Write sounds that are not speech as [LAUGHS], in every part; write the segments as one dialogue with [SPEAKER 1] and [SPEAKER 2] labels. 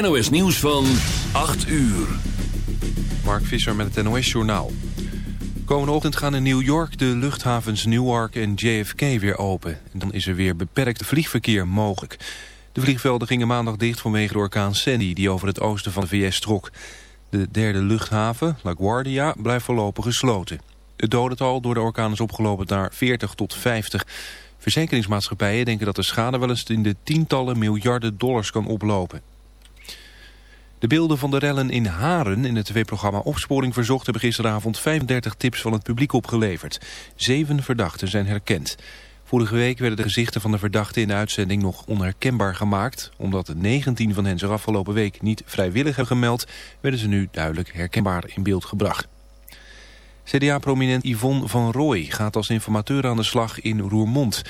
[SPEAKER 1] NOS nieuws van 8 uur.
[SPEAKER 2] Mark Visser met het NOS Journaal. Komende ochtend gaan in New York de luchthavens Newark en JFK weer open. En dan is er weer beperkt vliegverkeer mogelijk. De vliegvelden gingen maandag dicht vanwege de orkaan Sandy... die over het oosten van de VS trok. De derde luchthaven, LaGuardia, blijft voorlopig gesloten. Het dodental door de orkaan is opgelopen naar 40 tot 50. Verzekeringsmaatschappijen denken dat de schade wel eens in de tientallen miljarden dollars kan oplopen. De beelden van de rellen in Haren in het tv-programma Opsporing Verzocht... hebben gisteravond 35 tips van het publiek opgeleverd. Zeven verdachten zijn herkend. Vorige week werden de gezichten van de verdachten in de uitzending nog onherkenbaar gemaakt. Omdat 19 van hen zich afgelopen week niet vrijwillig hebben gemeld... werden ze nu duidelijk herkenbaar in beeld gebracht. CDA-prominent Yvonne van Rooij gaat als informateur aan de slag in Roermond.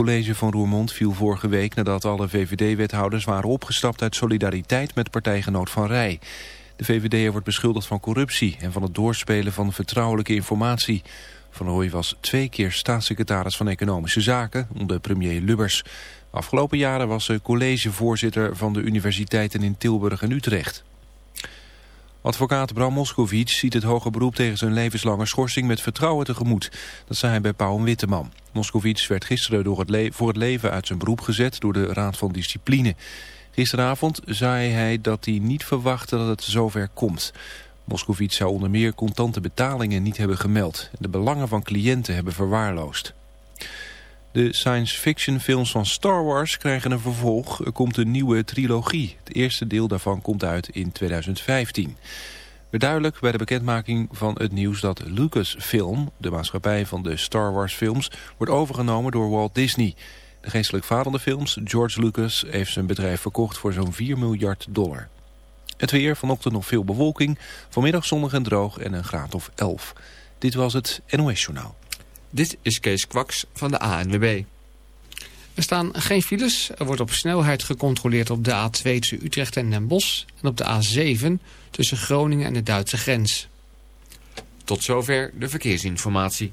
[SPEAKER 2] College van Roermond viel vorige week nadat alle VVD-wethouders waren opgestapt uit solidariteit met partijgenoot Van Rij. De VVD wordt beschuldigd van corruptie en van het doorspelen van vertrouwelijke informatie. Van Rooij was twee keer staatssecretaris van Economische Zaken onder premier Lubbers. Afgelopen jaren was ze collegevoorzitter van de universiteiten in Tilburg en Utrecht. Advocaat Bram Moskowitz ziet het hoge beroep tegen zijn levenslange schorsing met vertrouwen tegemoet. Dat zei hij bij Pauw Witteman. Moskowitz werd gisteren door het voor het leven uit zijn beroep gezet door de Raad van Discipline. Gisteravond zei hij dat hij niet verwachtte dat het zover komt. Moskowitz zou onder meer contante betalingen niet hebben gemeld. De belangen van cliënten hebben verwaarloosd. De science fiction films van Star Wars krijgen een vervolg. Er komt een nieuwe trilogie. Het eerste deel daarvan komt uit in 2015. Weer duidelijk bij de bekendmaking van het nieuws dat Lucasfilm... de maatschappij van de Star Wars films, wordt overgenomen door Walt Disney. De geestelijk vader films, George Lucas, heeft zijn bedrijf verkocht voor zo'n 4 miljard dollar. Het weer, vanochtend nog veel bewolking, vanmiddag zonnig en droog en een graad of 11. Dit was het NOS Journaal.
[SPEAKER 3] Dit is Kees Kwaks van de ANWB. Er staan geen files. Er wordt op snelheid gecontroleerd op de A2 tussen Utrecht en Den Bosch... en op de A7 tussen Groningen en de Duitse grens. Tot zover de verkeersinformatie.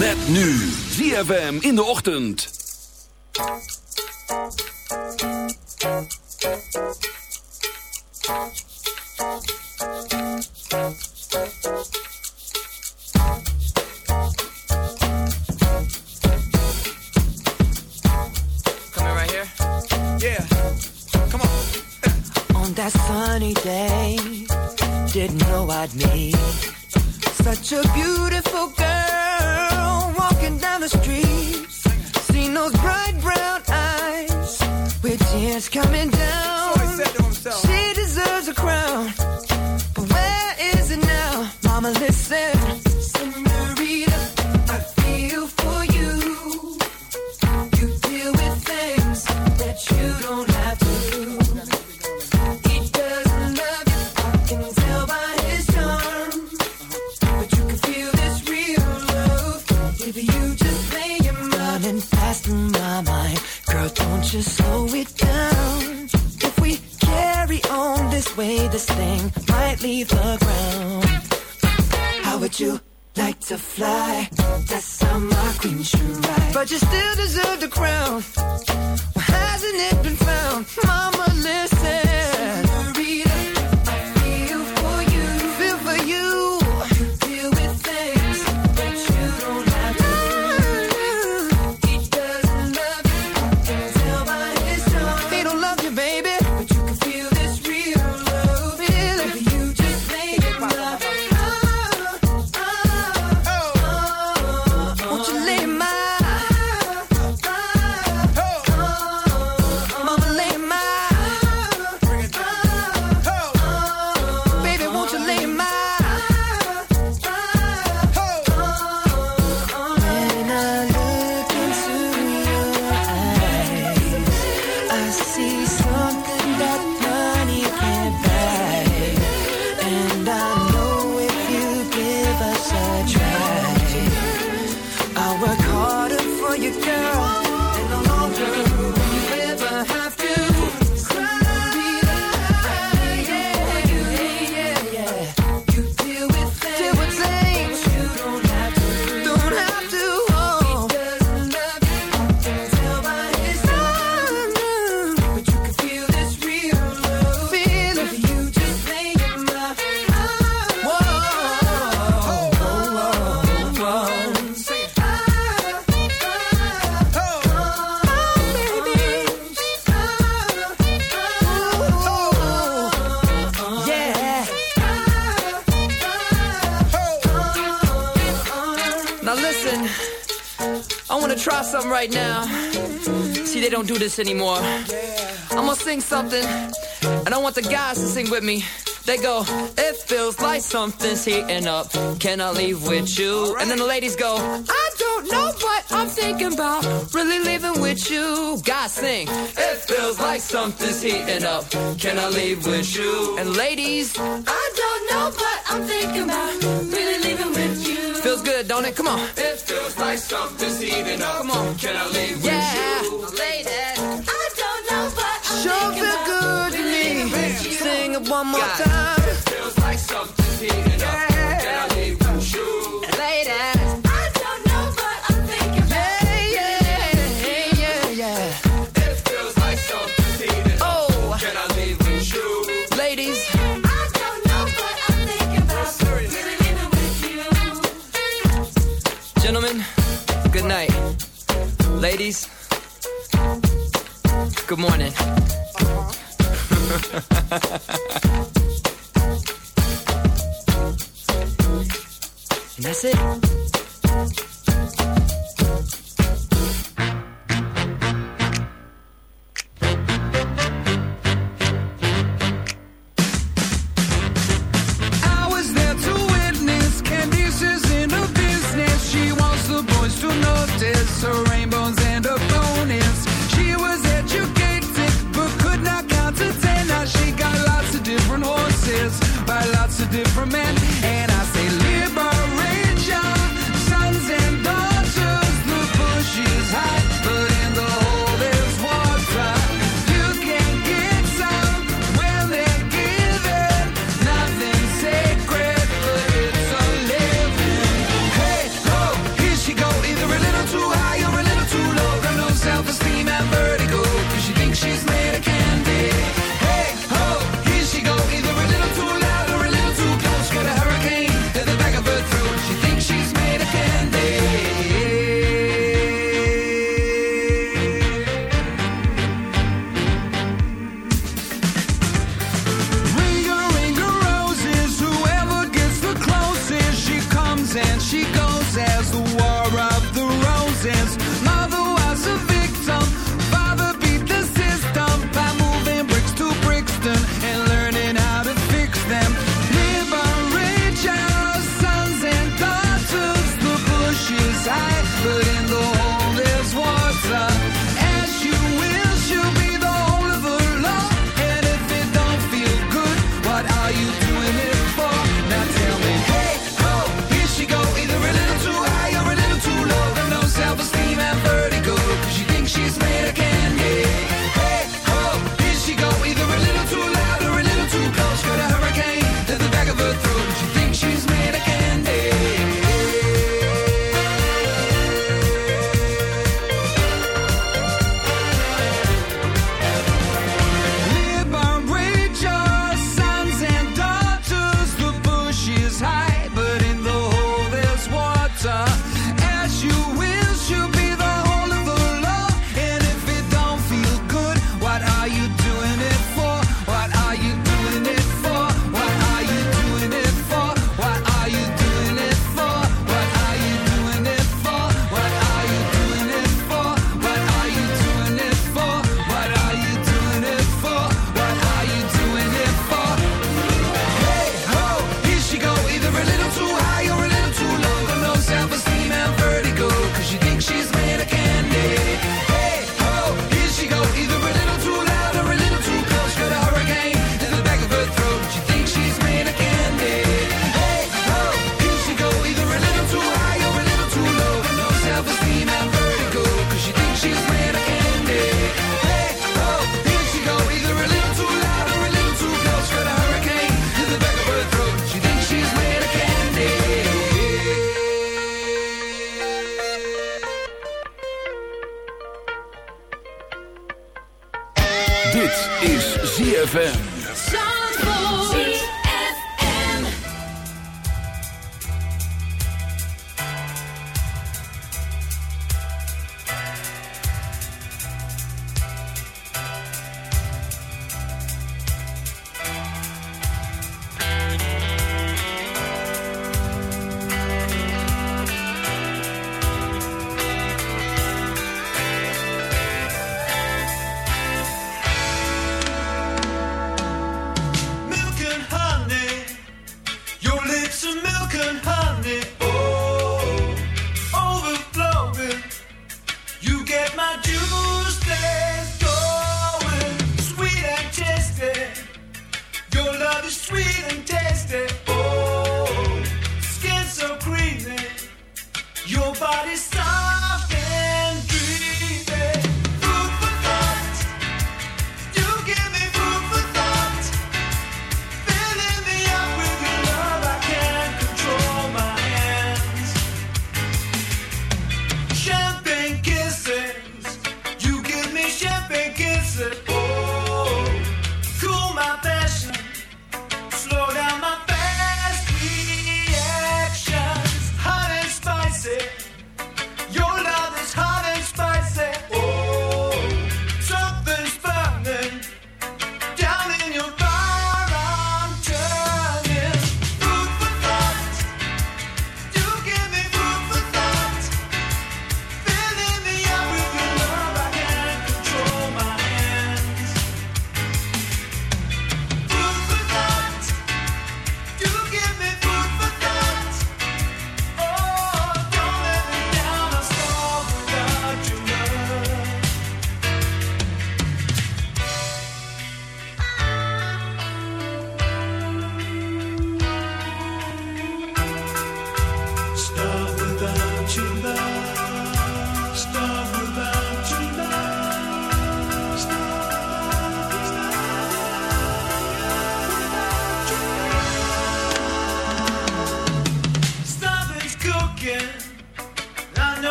[SPEAKER 1] Met nu ZFM in de ochtend.
[SPEAKER 4] Coming right here? Yeah. Come on.
[SPEAKER 5] On that sunny day, didn't know I'd meet such a beautiful girl walking down the street. Seen those bright brown eyes with tears coming down.
[SPEAKER 4] So he said to himself.
[SPEAKER 5] She deserves a crown, but where Mama, listen. Girl, don't you slow it down. If we carry on this way, this thing might leave the ground. How would you like to fly? That's how my queen should ride. But you still deserve the something, and I want the guys to sing with me. They go, it feels like something's heating up. Can I leave with you? And then the ladies go, I don't know what I'm thinking about. Really living with you. Guys sing, it feels like something's heating up. Can I leave with you? And ladies, I don't know what I'm thinking about. Really living with you. Feels good, don't it? Come on. It feels like something's heating up. Come on. Can I leave yeah. with you? Ladies, one more time. It feels like something's heating up. Can I leave with you? Ladies, I don't know what I'm thinking about. Yeah, yeah, yeah, yeah. It feels like something's heating up. Oh, can I leave with you? Ladies, I don't know what I'm about. Really living with you. Gentlemen, good night. Ladies, good morning. Uh-huh. [LAUGHS] and that's it.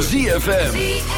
[SPEAKER 1] ZFM.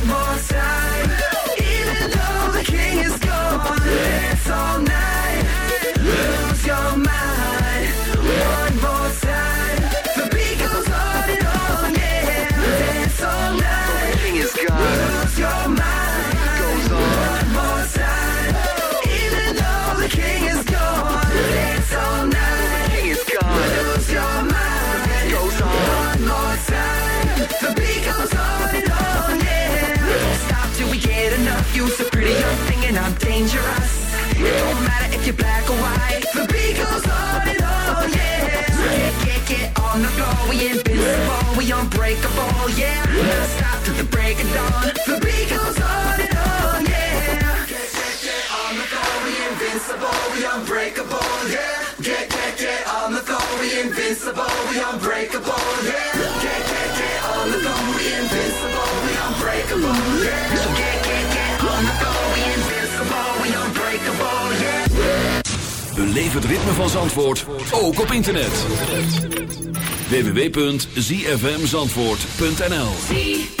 [SPEAKER 6] unbreakable, yeah. Stop the. The on yeah. Get, get, on the we invincible, unbreakable,
[SPEAKER 1] het ritme van Zandvoort, ook op internet www.zfmzandvoort.nl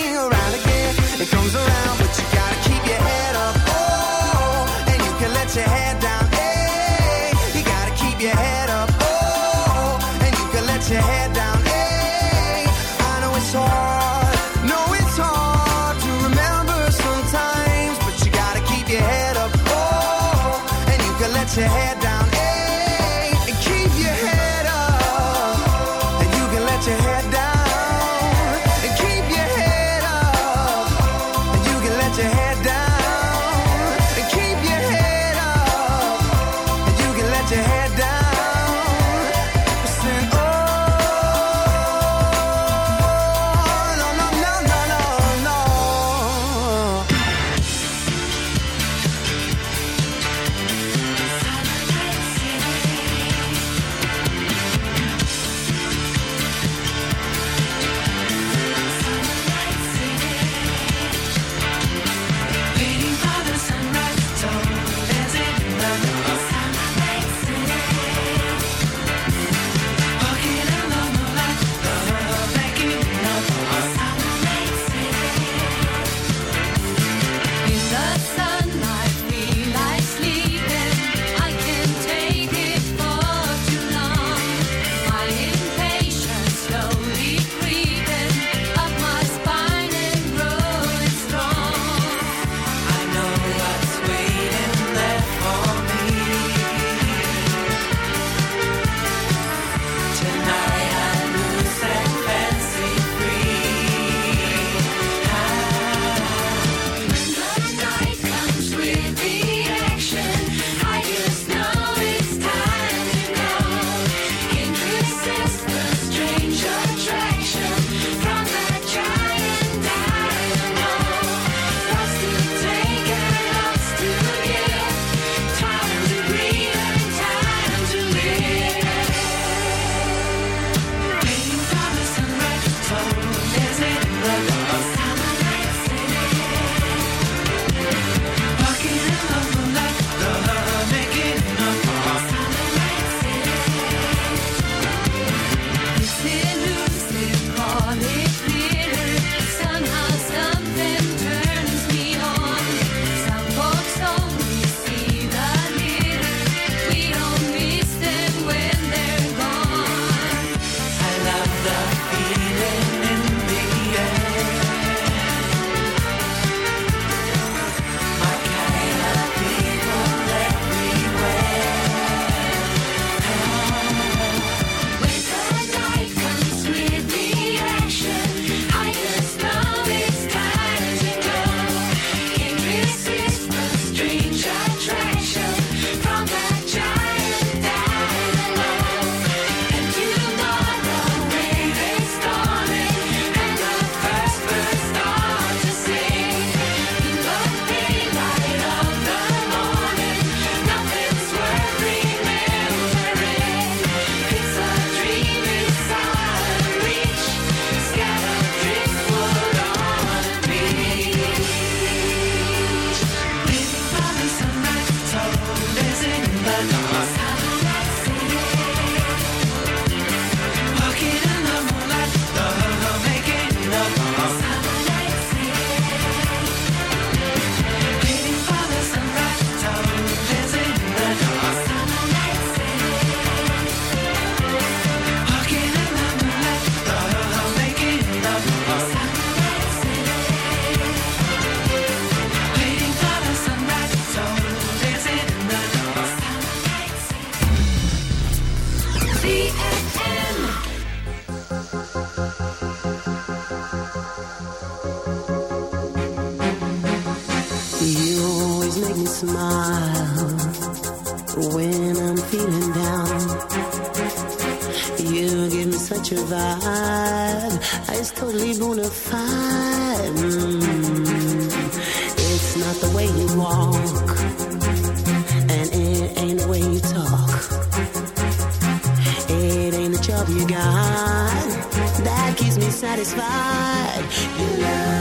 [SPEAKER 7] smile when I'm feeling down. You give me such a vibe, it's totally bonafide. Mm. It's not the way you walk, and it ain't the way you talk. It ain't the job you got that keeps me
[SPEAKER 8] satisfied. You love.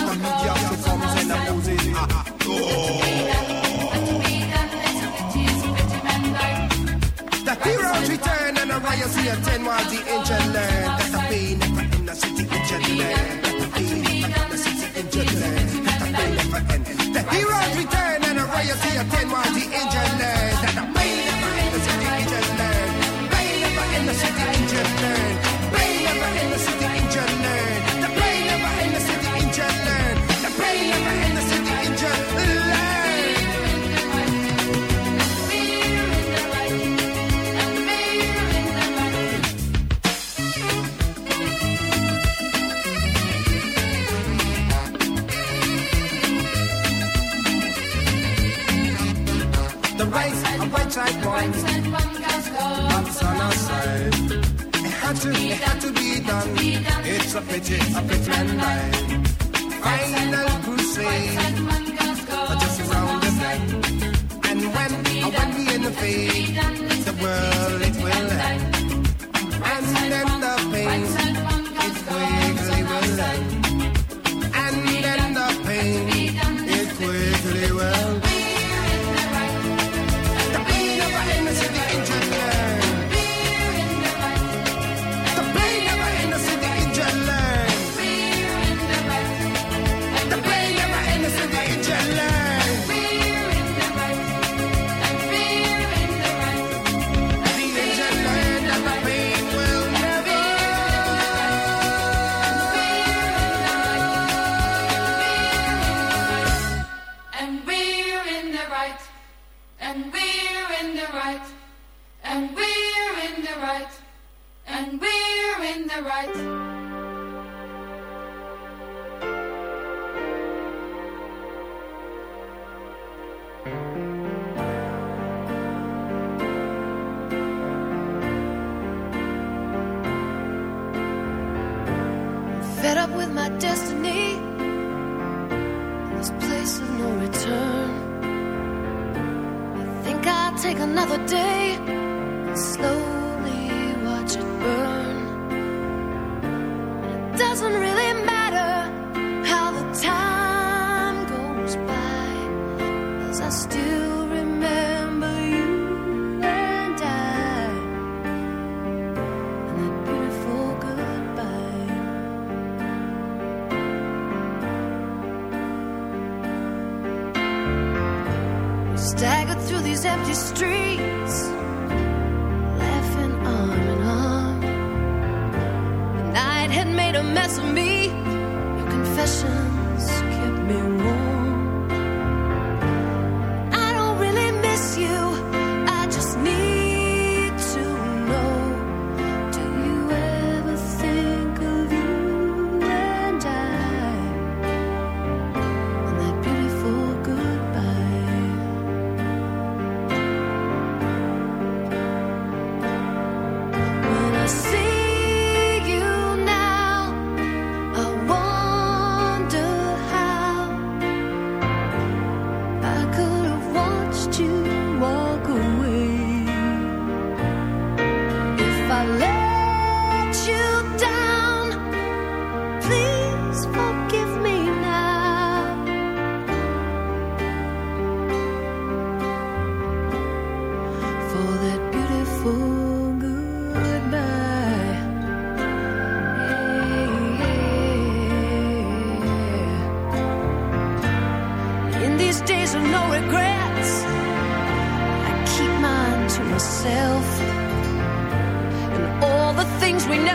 [SPEAKER 6] the
[SPEAKER 9] media, and it. The heroes return and the riots attend while the ancient land. That's the pain never in the
[SPEAKER 10] city in gentlemen. That's the pain never in the city in gentlemen. That's the pain never end. The heroes return and the riots attend while the ancient land. That's the pain never in the city in gentlemen. Pain never in the city is a pity, a pity and just around the bend. And when, when we in the the world and
[SPEAKER 8] we're in the right, and we're in the right.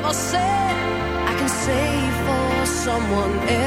[SPEAKER 7] I can save for someone else